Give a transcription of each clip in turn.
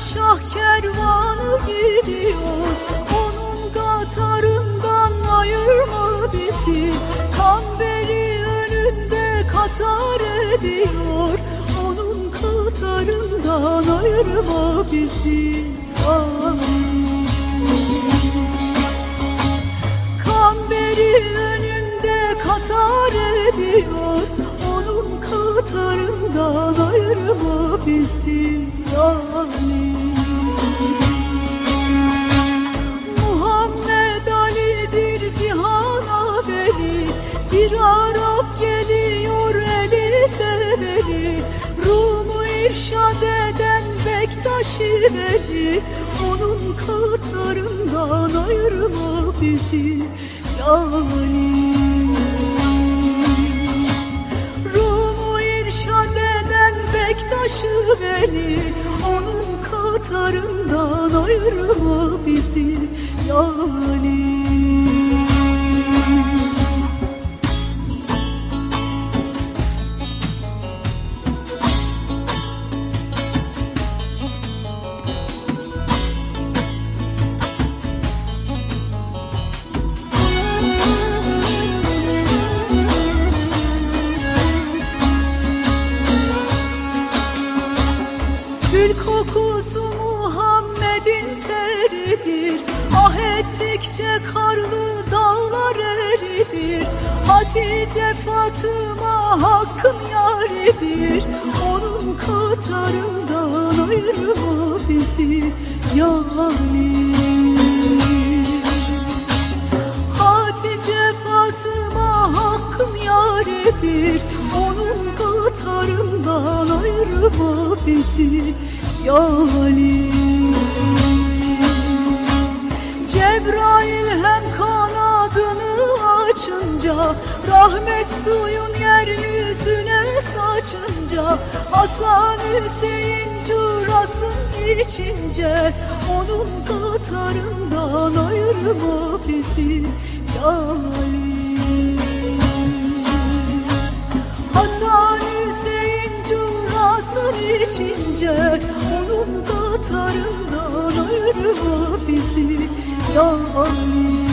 şah kervanı gidiyor. Onun katarından ayırma bizi Kambeli önünde katar ediyor. Onun katarından ayırma bizi Amin. Kambeli önünde katar ediyor katarından ayırma bizi amin Muhammed Ali'dir cihana veli Bir Arap geliyor eli develi Rum'u irşad eden Bektaşi veli. Onun katarından ayırma bizi yani Veli Onun katarından ayırma bizi yani ettikçe karlı dağlar eridir. Hatice Fatıma hakkın yaridir Onun katarından ayırma bizi yani. Hatice Fatıma hakkın yaridir Onun katarından ayırma bizi yani Cebrail hem kanadını açınca Rahmet suyun yeryüzüne saçınca Hasan Hüseyin curasın içince Onun katarından ayırma bizi yani Hasan Hüseyin curasın içince Onun katarından ayırma bizi yani İmam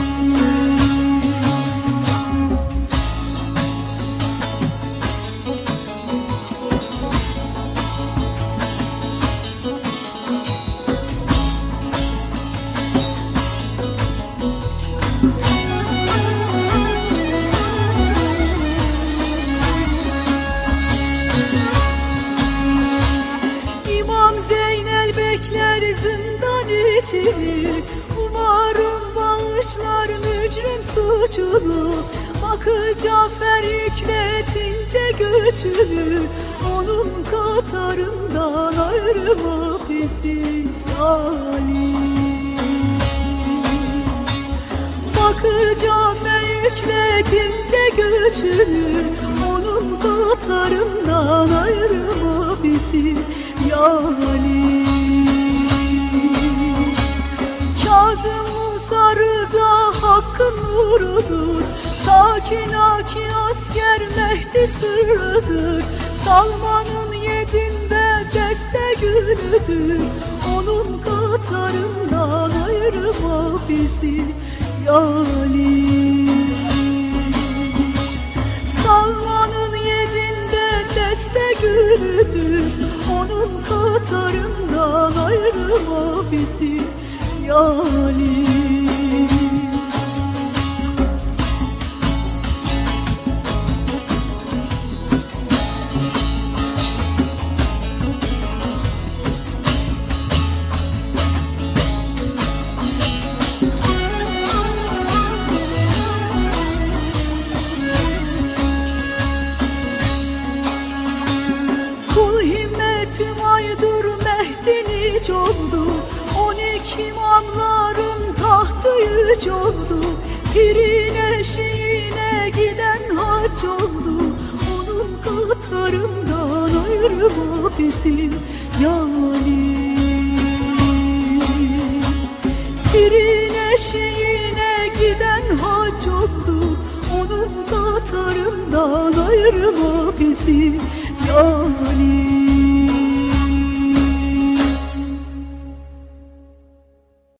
suçunu Bakı Cafer yükletince göçünü Onun katarından ayırma bizi yani Bakır Cafer yükletince göçünü Onun katarından ayırma bizi yani Kazım Musa Rıza hakkın nurudur Takinaki asker Mehdi sırrıdır. Salman'ın yedinde deste gülüdür. Onun katarından ayırma bizi yani Salman'ın yedinde deste gülüdür. Onun katarından ayırma bizi yani Kul Mehdi'ni oldu. On iki imamların tahtı yüce oldu. Pirine şiine giden hac oldu. Onun katarından ayırma bizi yani. Pirine şiine giden hac oldu. Onun katarından ayırma bizi yani